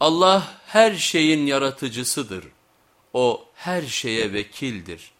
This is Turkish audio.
Allah her şeyin yaratıcısıdır. O her şeye vekildir.''